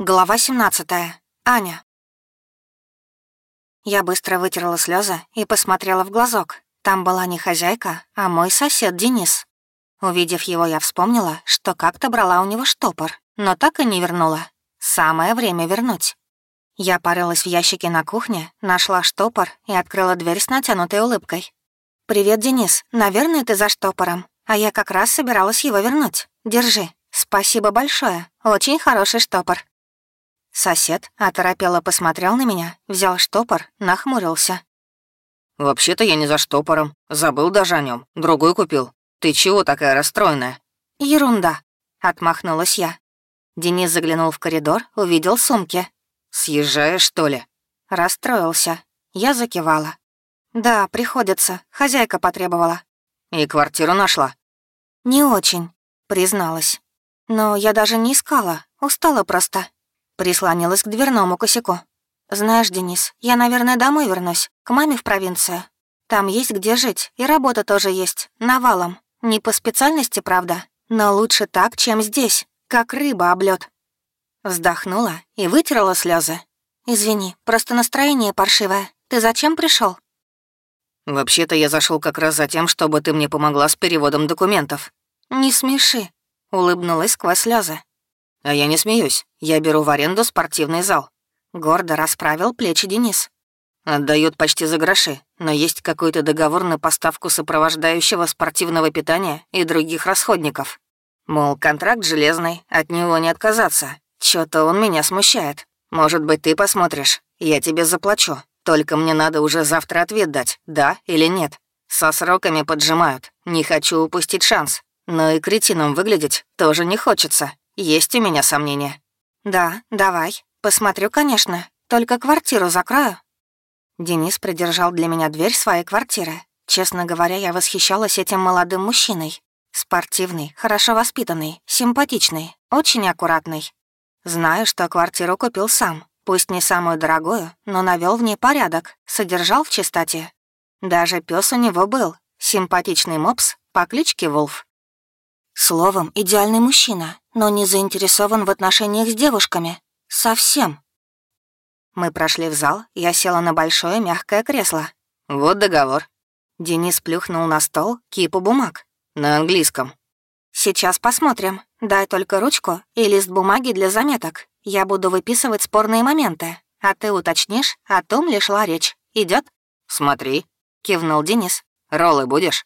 Глава 17. Аня. Я быстро вытерла слезы и посмотрела в глазок. Там была не хозяйка, а мой сосед Денис. Увидев его, я вспомнила, что как-то брала у него штопор, но так и не вернула. Самое время вернуть. Я порылась в ящике на кухне, нашла штопор и открыла дверь с натянутой улыбкой. «Привет, Денис. Наверное, ты за штопором. А я как раз собиралась его вернуть. Держи. Спасибо большое. Очень хороший штопор». Сосед оторопело посмотрел на меня, взял штопор, нахмурился. «Вообще-то я не за штопором. Забыл даже о нем. Другой купил. Ты чего такая расстроенная?» «Ерунда», — отмахнулась я. Денис заглянул в коридор, увидел сумки. «Съезжаешь, что ли?» Расстроился. Я закивала. «Да, приходится. Хозяйка потребовала». «И квартиру нашла?» «Не очень», — призналась. «Но я даже не искала. Устала просто». Прислонилась к дверному косяку. «Знаешь, Денис, я, наверное, домой вернусь, к маме в провинцию. Там есть где жить, и работа тоже есть, навалом. Не по специальности, правда, но лучше так, чем здесь, как рыба об лёд. Вздохнула и вытерла слезы. «Извини, просто настроение паршивое. Ты зачем пришел? «Вообще-то я зашел как раз за тем, чтобы ты мне помогла с переводом документов». «Не смеши», — улыбнулась сквозь слезы. А я не смеюсь. Я беру в аренду спортивный зал. Гордо расправил плечи Денис. Отдают почти за гроши, но есть какой-то договор на поставку сопровождающего спортивного питания и других расходников. Мол, контракт железный, от него не отказаться. Чё-то он меня смущает. Может быть, ты посмотришь? Я тебе заплачу. Только мне надо уже завтра ответ дать, да или нет. Со сроками поджимают. Не хочу упустить шанс. Но и кретином выглядеть тоже не хочется. Есть у меня сомнения». «Да, давай. Посмотрю, конечно. Только квартиру закрою». Денис придержал для меня дверь своей квартиры. Честно говоря, я восхищалась этим молодым мужчиной. Спортивный, хорошо воспитанный, симпатичный, очень аккуратный. Знаю, что квартиру купил сам, пусть не самую дорогую, но навел в ней порядок, содержал в чистоте. Даже пес у него был, симпатичный мопс по кличке Волф. Словом, идеальный мужчина, но не заинтересован в отношениях с девушками. Совсем. Мы прошли в зал, я села на большое мягкое кресло. «Вот договор». Денис плюхнул на стол кипу бумаг. «На английском». «Сейчас посмотрим. Дай только ручку и лист бумаги для заметок. Я буду выписывать спорные моменты, а ты уточнишь, о том ли шла речь. Идет? «Смотри», — кивнул Денис. «Роллы будешь?»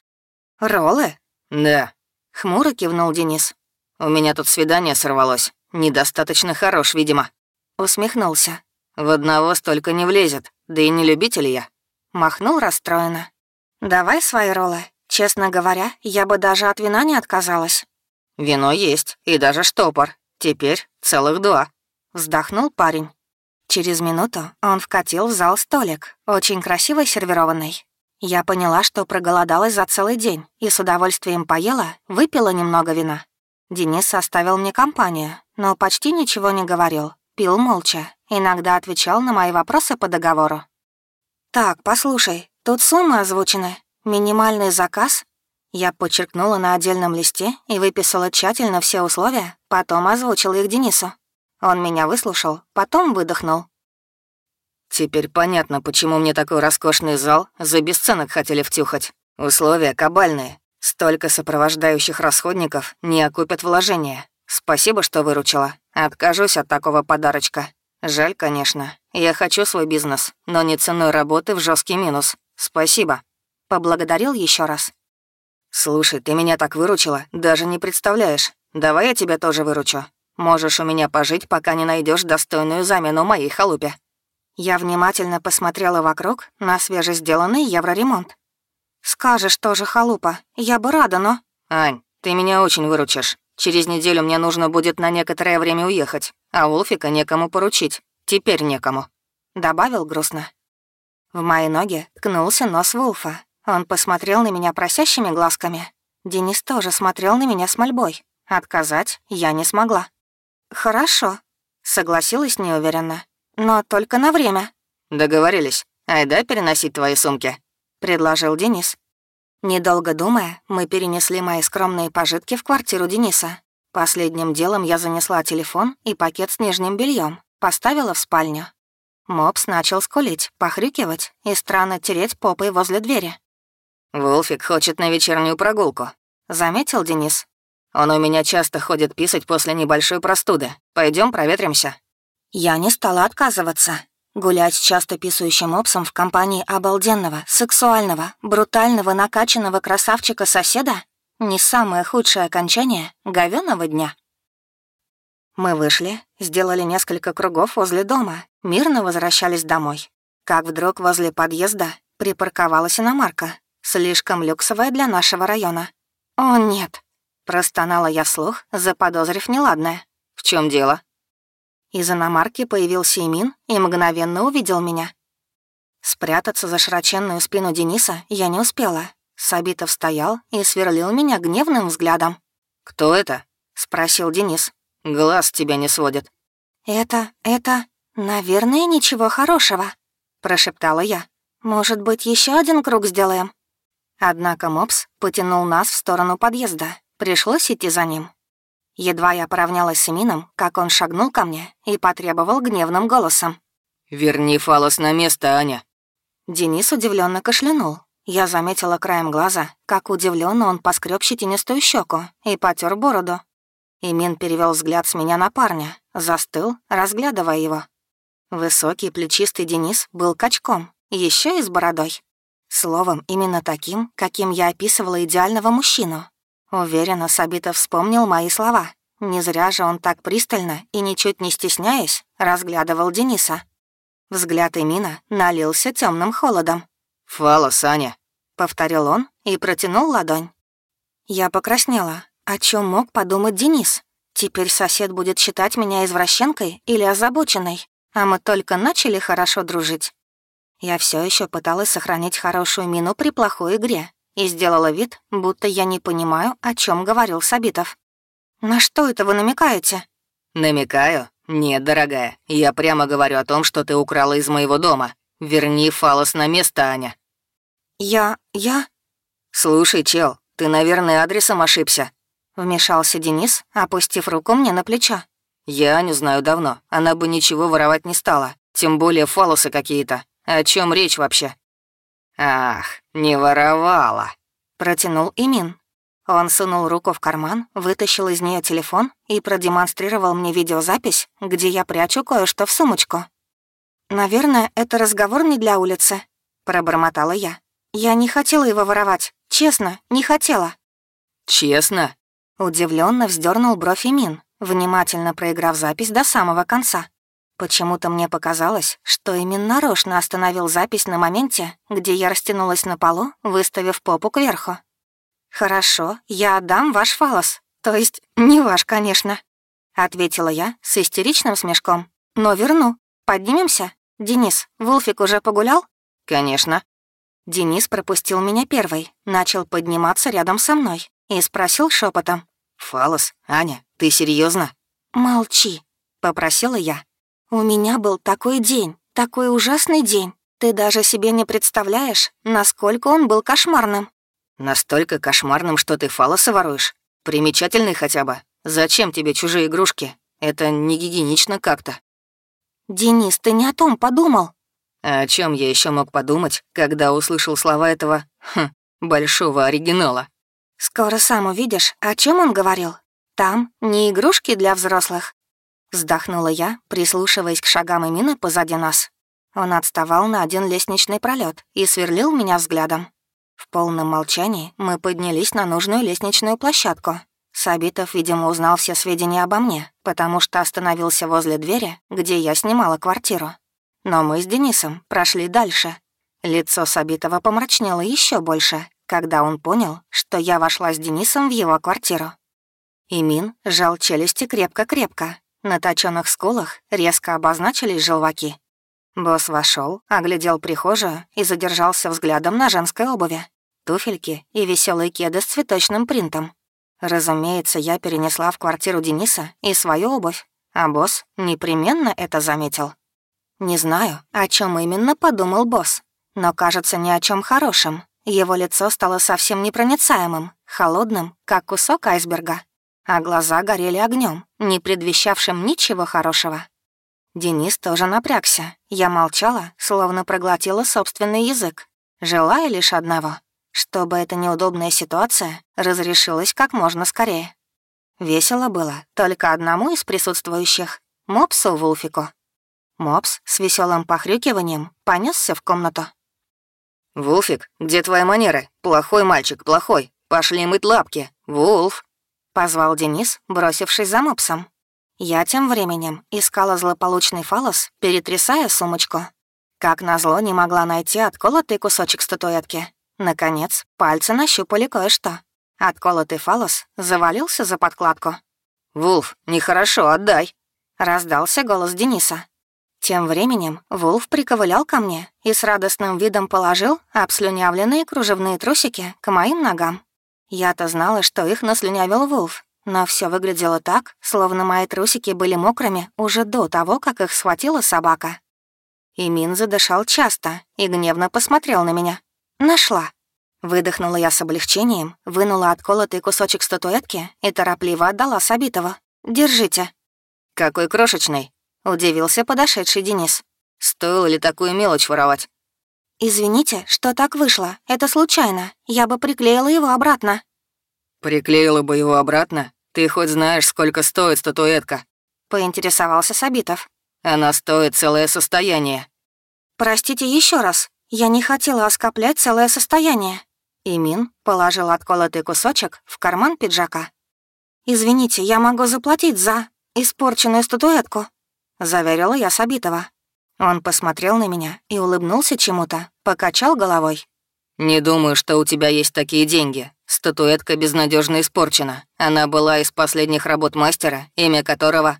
«Роллы?» «Да». Хмуро кивнул Денис. «У меня тут свидание сорвалось. Недостаточно хорош, видимо». Усмехнулся. «В одного столько не влезет, да и не любитель я». Махнул расстроенно. «Давай свои роллы. Честно говоря, я бы даже от вина не отказалась». «Вино есть, и даже штопор. Теперь целых два». Вздохнул парень. Через минуту он вкатил в зал столик, очень красиво сервированный. Я поняла, что проголодалась за целый день и с удовольствием поела, выпила немного вина. Денис составил мне компанию, но почти ничего не говорил, пил молча, иногда отвечал на мои вопросы по договору. «Так, послушай, тут суммы озвучены. Минимальный заказ?» Я подчеркнула на отдельном листе и выписала тщательно все условия, потом озвучила их Денису. Он меня выслушал, потом выдохнул. Теперь понятно, почему мне такой роскошный зал за бесценок хотели втюхать. Условия кабальные. Столько сопровождающих расходников не окупят вложения. Спасибо, что выручила. Откажусь от такого подарочка. Жаль, конечно. Я хочу свой бизнес, но не ценой работы в жесткий минус. Спасибо. Поблагодарил еще раз. Слушай, ты меня так выручила, даже не представляешь. Давай я тебя тоже выручу. Можешь у меня пожить, пока не найдешь достойную замену моей халупе. Я внимательно посмотрела вокруг на свежесделанный евроремонт. «Скажешь тоже, халупа, я бы рада, но...» «Ань, ты меня очень выручишь. Через неделю мне нужно будет на некоторое время уехать, а Улфика некому поручить. Теперь некому», — добавил грустно. В мои ноги ткнулся нос Вулфа. Он посмотрел на меня просящими глазками. Денис тоже смотрел на меня с мольбой. Отказать я не смогла. «Хорошо», — согласилась неуверенно но только на время». «Договорились. Айда переносить твои сумки», — предложил Денис. Недолго думая, мы перенесли мои скромные пожитки в квартиру Дениса. Последним делом я занесла телефон и пакет с нижним бельем, поставила в спальню. Мопс начал скулить, похрюкивать и странно тереть попой возле двери. «Вулфик хочет на вечернюю прогулку», — заметил Денис. «Он у меня часто ходит писать после небольшой простуды. Пойдем проветримся». Я не стала отказываться. Гулять с часто писающим мопсом в компании обалденного, сексуального, брутального, накачанного красавчика-соседа — не самое худшее окончание говёного дня. Мы вышли, сделали несколько кругов возле дома, мирно возвращались домой. Как вдруг возле подъезда припарковалась иномарка, слишком люксовая для нашего района. «О, нет!» — простонала я вслух, заподозрив неладное. «В чем дело?» Из иномарки появился Имин и мгновенно увидел меня. Спрятаться за широченную спину Дениса я не успела. Сабитов стоял и сверлил меня гневным взглядом. «Кто это?» — спросил Денис. «Глаз тебя не сводит». «Это... это... наверное, ничего хорошего», — прошептала я. «Может быть, еще один круг сделаем?» Однако Мопс потянул нас в сторону подъезда. Пришлось идти за ним. Едва я поравнялась с Мином, как он шагнул ко мне и потребовал гневным голосом. «Верни фалос на место, Аня». Денис удивленно кашлянул. Я заметила краем глаза, как удивленно он поскреб щетинистую щеку и потер бороду. Имин перевел взгляд с меня на парня, застыл, разглядывая его. Высокий плечистый Денис был качком, еще и с бородой. Словом, именно таким, каким я описывала идеального мужчину, Уверенно, Сабитов вспомнил мои слова. Не зря же он так пристально и, ничуть не стесняясь, разглядывал Дениса. Взгляд Эмина налился темным холодом. «Фала, Саня», — повторил он и протянул ладонь. Я покраснела. О чем мог подумать Денис? Теперь сосед будет считать меня извращенкой или озабоченной, а мы только начали хорошо дружить. Я все еще пыталась сохранить хорошую мину при плохой игре, и сделала вид, будто я не понимаю, о чем говорил Сабитов. «На что это вы намекаете?» «Намекаю? Нет, дорогая. Я прямо говорю о том, что ты украла из моего дома. Верни фалос на место, Аня». «Я... я...» «Слушай, чел, ты, наверное, адресом ошибся». Вмешался Денис, опустив руку мне на плечо. «Я Аню знаю давно. Она бы ничего воровать не стала. Тем более фалосы какие-то. О чем речь вообще?» «Ах, не воровала», — протянул Имин. Он сунул руку в карман, вытащил из нее телефон и продемонстрировал мне видеозапись, где я прячу кое-что в сумочку. «Наверное, это разговор не для улицы», — пробормотала я. «Я не хотела его воровать. Честно, не хотела». «Честно?» — удивленно вздернул бровь Имин, внимательно проиграв запись до самого конца. Почему-то мне показалось, что именно нарочно остановил запись на моменте, где я растянулась на полу, выставив попу кверху. «Хорошо, я отдам ваш фалос. То есть не ваш, конечно», — ответила я с истеричным смешком. «Но верну. Поднимемся? Денис, Вулфик уже погулял?» «Конечно». Денис пропустил меня первой, начал подниматься рядом со мной и спросил шепотом: «Фалос, Аня, ты серьезно? «Молчи», — попросила я. «У меня был такой день, такой ужасный день. Ты даже себе не представляешь, насколько он был кошмарным». «Настолько кошмарным, что ты фалосы воруешь? Примечательный хотя бы. Зачем тебе чужие игрушки? Это не гигиенично как-то». «Денис, ты не о том подумал». А о чем я еще мог подумать, когда услышал слова этого хм, большого оригинала? «Скоро сам увидишь, о чем он говорил. Там не игрушки для взрослых, Вздохнула я, прислушиваясь к шагам Эмина позади нас. Он отставал на один лестничный пролет и сверлил меня взглядом. В полном молчании мы поднялись на нужную лестничную площадку. Сабитов, видимо, узнал все сведения обо мне, потому что остановился возле двери, где я снимала квартиру. Но мы с Денисом прошли дальше. Лицо Сабитова помрачнело еще больше, когда он понял, что я вошла с Денисом в его квартиру. Имин сжал челюсти крепко-крепко, на точёных скулах резко обозначились желваки. Босс вошел, оглядел прихожую и задержался взглядом на женской обуви. Туфельки и веселые кеды с цветочным принтом. Разумеется, я перенесла в квартиру Дениса и свою обувь, а босс непременно это заметил. Не знаю, о чем именно подумал босс, но кажется ни о чем хорошем. Его лицо стало совсем непроницаемым, холодным, как кусок айсберга. А глаза горели огнем, не предвещавшим ничего хорошего. Денис тоже напрягся. Я молчала, словно проглотила собственный язык, желая лишь одного — чтобы эта неудобная ситуация разрешилась как можно скорее. Весело было только одному из присутствующих — Мопсу Вулфику. Мопс с веселым похрюкиванием понесся в комнату. «Вулфик, где твои манеры? Плохой мальчик, плохой. Пошли мыть лапки. Вулф!» — позвал Денис, бросившись за Мопсом. Я тем временем искала злополучный фалос, перетрясая сумочку. Как назло, не могла найти отколотый кусочек статуэтки. Наконец, пальцы нащупали кое-что. Отколотый фалос завалился за подкладку. «Вулф, нехорошо, отдай!» — раздался голос Дениса. Тем временем Вулф приковылял ко мне и с радостным видом положил обслюнявленные кружевные трусики к моим ногам. Я-то знала, что их наслюнявил Вулф, но все выглядело так, словно мои трусики были мокрыми уже до того, как их схватила собака. Имин задышал часто и гневно посмотрел на меня. «Нашла». Выдохнула я с облегчением, вынула отколотый кусочек статуэтки и торопливо отдала Сабитова. «Держите». «Какой крошечный», — удивился подошедший Денис. «Стоило ли такую мелочь воровать?» «Извините, что так вышло. Это случайно. Я бы приклеила его обратно». «Приклеила бы его обратно? Ты хоть знаешь, сколько стоит статуэтка?» — поинтересовался Сабитов. «Она стоит целое состояние». «Простите еще раз. Я не хотела оскоплять целое состояние». Имин положил отколотый кусочек в карман пиджака. «Извините, я могу заплатить за испорченную статуэтку», — заверила я Сабитова. Он посмотрел на меня и улыбнулся чему-то, покачал головой. «Не думаю, что у тебя есть такие деньги. Статуэтка безнадежно испорчена. Она была из последних работ мастера, имя которого...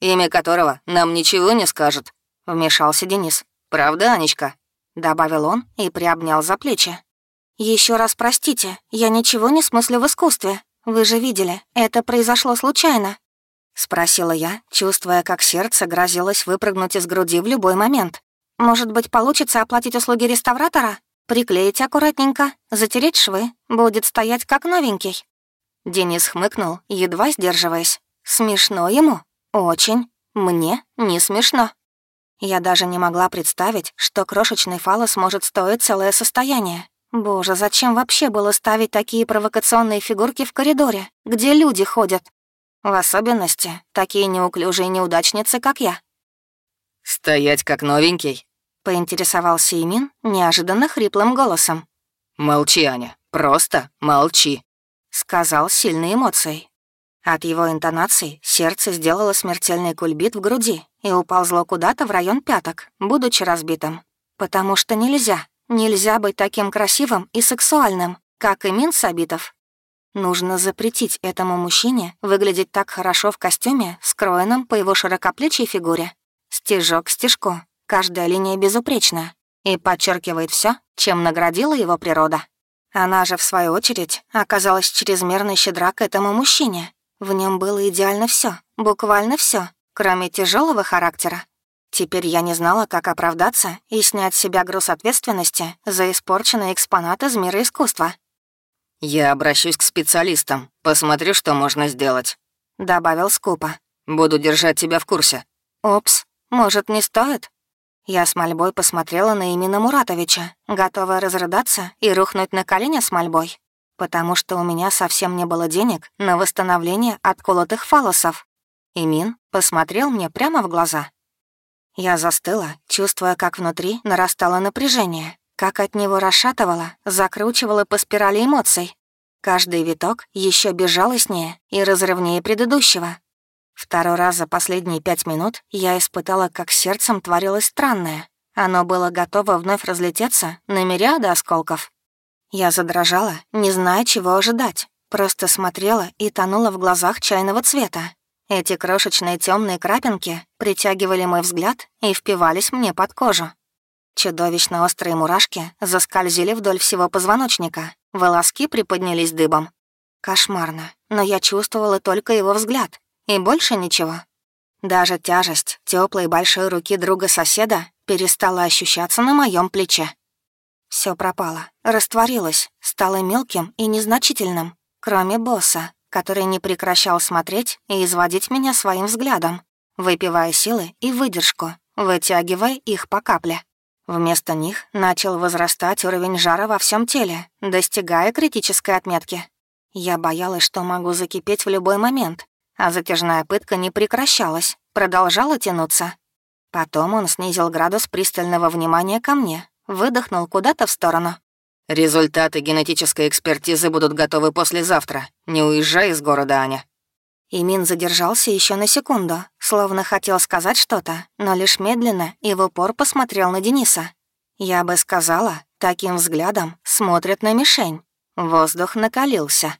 Имя которого нам ничего не скажет», — вмешался Денис. «Правда, Анечка?» — добавил он и приобнял за плечи. Еще раз простите, я ничего не смыслю в искусстве. Вы же видели, это произошло случайно». Спросила я, чувствуя, как сердце грозилось выпрыгнуть из груди в любой момент. «Может быть, получится оплатить услуги реставратора? Приклеить аккуратненько, затереть швы, будет стоять как новенький». Денис хмыкнул, едва сдерживаясь. «Смешно ему? Очень. Мне не смешно». Я даже не могла представить, что крошечный фалос может стоить целое состояние. Боже, зачем вообще было ставить такие провокационные фигурки в коридоре, где люди ходят? В особенности такие неуклюжие неудачницы, как я. «Стоять как новенький?» — поинтересовался Имин неожиданно хриплым голосом. «Молчи, Аня, просто молчи», — сказал с сильной эмоцией. От его интонаций сердце сделало смертельный кульбит в груди и уползло куда-то в район пяток, будучи разбитым. Потому что нельзя, нельзя быть таким красивым и сексуальным, как и Мин Сабитов. Нужно запретить этому мужчине выглядеть так хорошо в костюме, скроенном по его широкоплечей фигуре. Стежок к стежку, каждая линия безупречна и подчеркивает все, чем наградила его природа. Она же, в свою очередь, оказалась чрезмерно щедра к этому мужчине, в нем было идеально все, буквально все, кроме тяжелого характера. Теперь я не знала, как оправдаться и снять с себя груз ответственности за испорченные экспонаты из мира искусства. «Я обращусь к специалистам, посмотрю, что можно сделать», — добавил скупо. «Буду держать тебя в курсе». «Опс, может, не стоит?» Я с мольбой посмотрела на имена Муратовича, готовая разрыдаться и рухнуть на колени с мольбой потому что у меня совсем не было денег на восстановление отколотых фалосов. Имин посмотрел мне прямо в глаза. Я застыла, чувствуя, как внутри нарастало напряжение, как от него расшатывало, закручивало по спирали эмоций. Каждый виток еще безжалостнее и разрывнее предыдущего. Второй раз за последние пять минут я испытала, как сердцем творилось странное. Оно было готово вновь разлететься на мириады осколков. Я задрожала, не зная, чего ожидать. Просто смотрела и тонула в глазах чайного цвета. Эти крошечные темные крапинки притягивали мой взгляд и впивались мне под кожу. Чудовищно острые мурашки заскользили вдоль всего позвоночника, волоски приподнялись дыбом. Кошмарно, но я чувствовала только его взгляд, и больше ничего. Даже тяжесть теплой большой руки друга-соседа перестала ощущаться на моем плече. Все пропало, растворилось, стало мелким и незначительным, кроме босса, который не прекращал смотреть и изводить меня своим взглядом, выпивая силы и выдержку, вытягивая их по капле. Вместо них начал возрастать уровень жара во всем теле, достигая критической отметки. Я боялась, что могу закипеть в любой момент, а затяжная пытка не прекращалась, продолжала тянуться. Потом он снизил градус пристального внимания ко мне, выдохнул куда-то в сторону. «Результаты генетической экспертизы будут готовы послезавтра. Не уезжай из города, Аня». Имин задержался еще на секунду, словно хотел сказать что-то, но лишь медленно и в упор посмотрел на Дениса. Я бы сказала, таким взглядом смотрят на мишень. Воздух накалился.